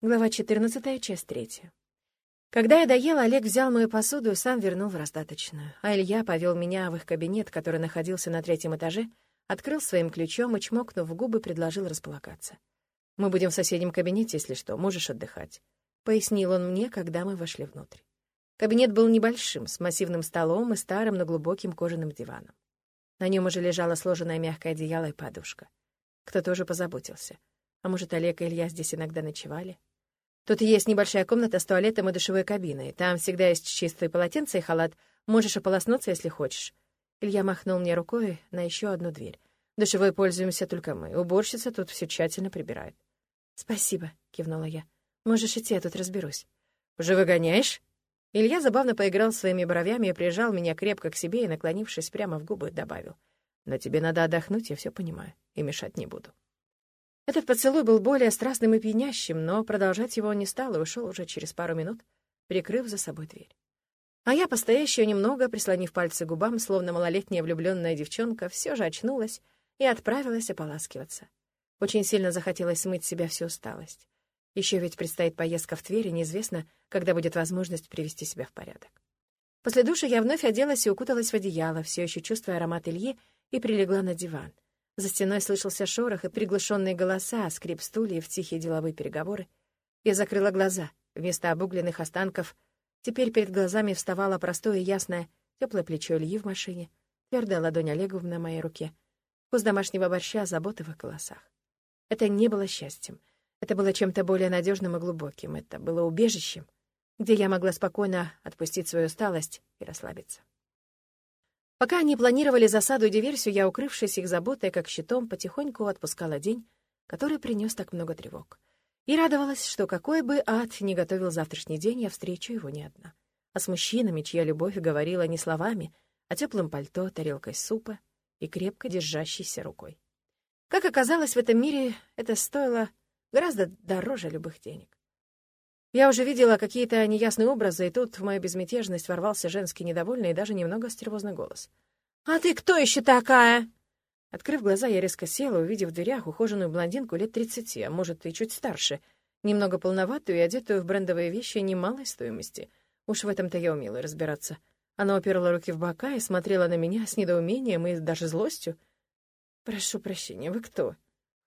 Глава 14, часть 3. Когда я доела, Олег взял мою посуду и сам вернул в раздаточную, а Илья повел меня в их кабинет, который находился на третьем этаже, открыл своим ключом и, чмокнув в губы, предложил располагаться. «Мы будем в соседнем кабинете, если что, можешь отдыхать», — пояснил он мне, когда мы вошли внутрь. Кабинет был небольшим, с массивным столом и старым, но глубоким кожаным диваном. На нем уже лежало сложенное мягкое одеяло и подушка. Кто-то уже позаботился. А может, Олег и Илья здесь иногда ночевали? Тут есть небольшая комната с туалетом и душевой кабиной. Там всегда есть чистые полотенца и халат. Можешь ополоснуться, если хочешь. Илья махнул мне рукой на еще одну дверь. Душевой пользуемся только мы. Уборщица тут все тщательно прибирает. «Спасибо», — кивнула я. «Можешь идти, я тут разберусь». «Уже выгоняешь?» Илья забавно поиграл своими бровями и прижал меня крепко к себе и, наклонившись прямо в губы, добавил. «Но тебе надо отдохнуть, я все понимаю, и мешать не буду». Этот поцелуй был более страстным и пьянящим, но продолжать его он не стал и ушел уже через пару минут, прикрыв за собой дверь. А я, постоящая немного, прислонив пальцы к губам, словно малолетняя влюбленная девчонка, все же очнулась и отправилась ополаскиваться. Очень сильно захотелось смыть с себя всю усталость. Еще ведь предстоит поездка в Тверь, и неизвестно, когда будет возможность привести себя в порядок. После душа я вновь оделась и укуталась в одеяло, все еще чувствуя аромат Ильи, и прилегла на диван — за стеной слышался шорох и приглушенные голоса, скрип стульев, тихие деловые переговоры. Я закрыла глаза. Вместо обугленных останков теперь перед глазами вставало простое и ясное теплое плечо Ильи в машине, твердая ладонь Олегу на моей руке, вкус домашнего борща, заботы в их голосах. Это не было счастьем. Это было чем-то более надежным и глубоким. Это было убежищем, где я могла спокойно отпустить свою усталость и расслабиться. Пока они планировали засаду и диверсию, я, укрывшись их заботой, как щитом, потихоньку отпускала день, который принес так много тревог. И радовалась, что какой бы ад ни готовил завтрашний день, я встречу его не одна. А с мужчинами, чья любовь говорила не словами, а теплым пальто, тарелкой супа и крепко держащейся рукой. Как оказалось, в этом мире это стоило гораздо дороже любых денег. Я уже видела какие-то неясные образы, и тут в мою безмятежность ворвался женский недовольный и даже немного стервозный голос. «А ты кто еще такая?» Открыв глаза, я резко села, увидев в дверях ухоженную блондинку лет тридцати, а может, и чуть старше, немного полноватую и одетую в брендовые вещи немалой стоимости. Уж в этом-то я умела разбираться. Она уперла руки в бока и смотрела на меня с недоумением и даже злостью. «Прошу прощения, вы кто?»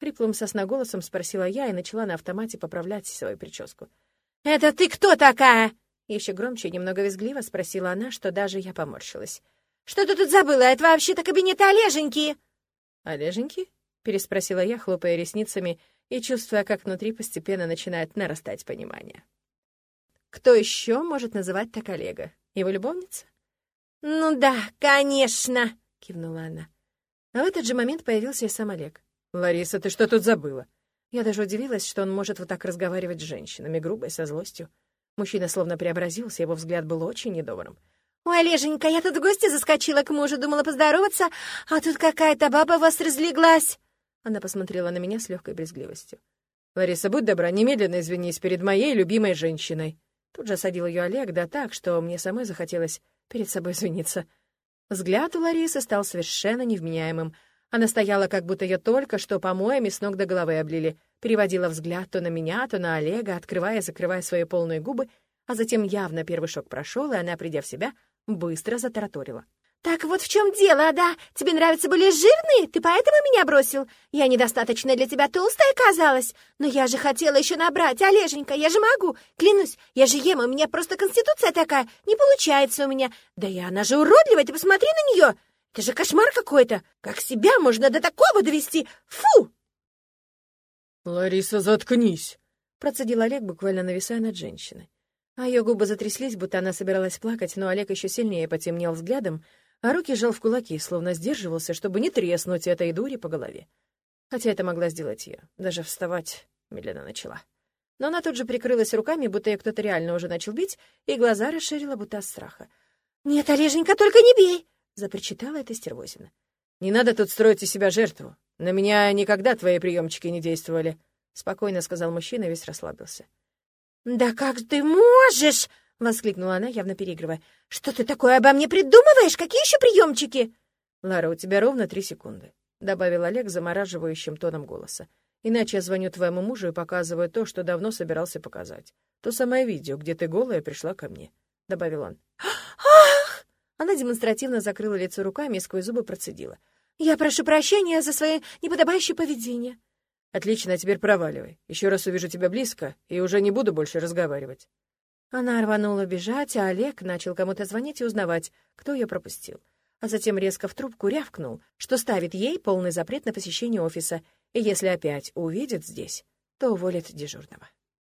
Хриплым сосноголосом спросила я и начала на автомате поправлять свою прическу. «Это ты кто такая?» Еще громче и немного визгливо спросила она, что даже я поморщилась. «Что ты тут забыла? Это вообще-то кабинет Олеженьки!» «Олеженьки?» — переспросила я, хлопая ресницами и чувствуя, как внутри постепенно начинает нарастать понимание. «Кто еще может называть так Олега? Его любовница?» «Ну да, конечно!» — кивнула она. А в этот же момент появился и сам Олег. «Лариса, ты что тут забыла?» Я даже удивилась, что он может вот так разговаривать с женщинами, грубо и со злостью. Мужчина словно преобразился, его взгляд был очень недобрым. «Ой, Олеженька, я тут в гости заскочила к мужу, думала поздороваться, а тут какая-то баба вас разлеглась!» Она посмотрела на меня с легкой брезгливостью. «Лариса, будь добра, немедленно извинись перед моей любимой женщиной!» Тут же осадил ее Олег, да так, что мне самой захотелось перед собой извиниться. Взгляд у Ларисы стал совершенно невменяемым — она стояла, как будто ее только что помоями с ног до головы облили, переводила взгляд то на меня, то на Олега, открывая и закрывая свои полные губы, а затем явно первый шок прошел, и она, придя в себя, быстро затараторила. «Так вот в чем дело, да? Тебе нравятся более жирные? Ты поэтому меня бросил? Я недостаточно для тебя толстая оказалась. Но я же хотела еще набрать, Олеженька, я же могу. Клянусь, я же ем, у меня просто конституция такая. Не получается у меня. Да и она же уродливая, ты посмотри на нее. Это же кошмар какой-то! Как себя можно до такого довести? Фу!» «Лариса, заткнись!» — процедил Олег, буквально нависая над женщиной. А ее губы затряслись, будто она собиралась плакать, но Олег еще сильнее потемнел взглядом, а руки сжал в кулаки, словно сдерживался, чтобы не треснуть этой дури по голове. Хотя это могла сделать я. Даже вставать медленно начала. Но она тут же прикрылась руками, будто ее кто-то реально уже начал бить, и глаза расширила, будто от страха. «Нет, Олеженька, только не бей!» — запричитала эта стервозина. «Не надо тут строить из себя жертву. На меня никогда твои приемчики не действовали», — спокойно сказал мужчина и весь расслабился. «Да как ты можешь?» — воскликнула она, явно переигрывая. «Что ты такое обо мне придумываешь? Какие еще приемчики?» «Лара, у тебя ровно три секунды», — добавил Олег замораживающим тоном голоса. Иначе я звоню твоему мужу и показываю то, что давно собирался показать. То самое видео, где ты голая пришла ко мне», — добавил он. «Ах!» Она демонстративно закрыла лицо руками и сквозь зубы процедила. «Я прошу прощения за свое неподобающее поведение». «Отлично, теперь проваливай. Еще раз увижу тебя близко, и уже не буду больше разговаривать». Она рванула бежать, а Олег начал кому-то звонить и узнавать, кто ее пропустил. А затем резко в трубку рявкнул, что ставит ей полный запрет на посещение офиса, и если опять увидит здесь, то уволит дежурного.